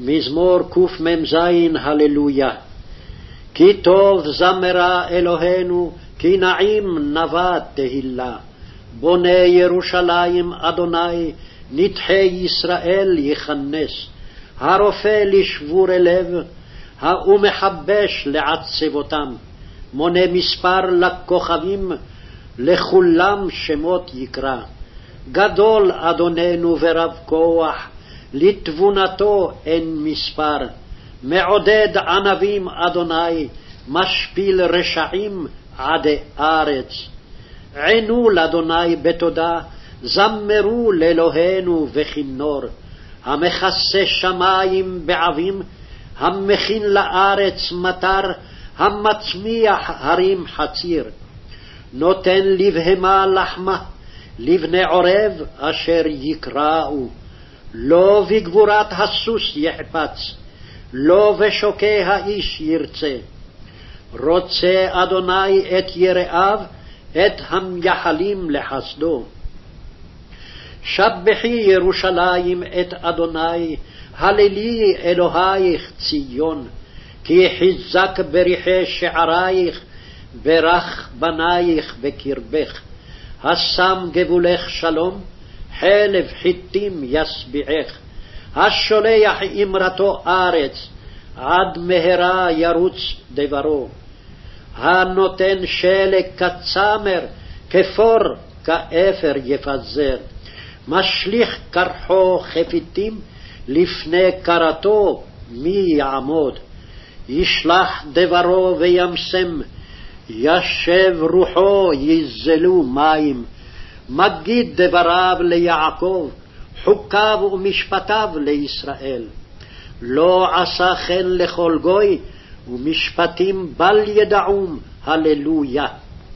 מזמור קמ"ז, הללויה. כי טוב זמרה אלוהינו, כי נעים נבע תהילה. בונה ירושלים, אדוני, נדחי ישראל יכנס. הרופא לשבורי לב, ומחבש לעצבותם. מונה מספר לכוכבים, לכולם שמות יקרא. גדול אדוננו ורב כוח, לתבונתו אין מספר. מעודד ענבים אדוני, משפיל רשעים עדי ארץ. ענו לאדוני בתודה, זמרו לאלוהינו בכינור. המכסה שמים בעבים, המכין לארץ מטר, המצמיח הרים חציר. נותן לבהמה לחמה, לבני עורב אשר יקראו. לא בגבורת הסוס יחפץ, לא בשוקי האיש ירצה. רוצה אדוני את יראיו, את המייחלים לחסדו. שבחי ירושלים את אדוני, הללי אלוהיך ציון, כי חיזק בריחי שערייך, ברך בנייך בקרבך. השם גבולך שלום, חלב חיטים ישביעך. השולח אמרתו ארץ, עד מהרה ירוץ דברו. הנותן שלג כצמר, כפור כאפר יפזר. משליך קרחו חפיתים, לפני קרתו מי יעמוד? ישלח דברו וימסם, ישב רוחו יזלו מים. מגיד דבריו ליעקב, חוקיו ומשפטיו לישראל. לא עשה כן לכל גוי, ומשפטים בל ידעום, הללויה.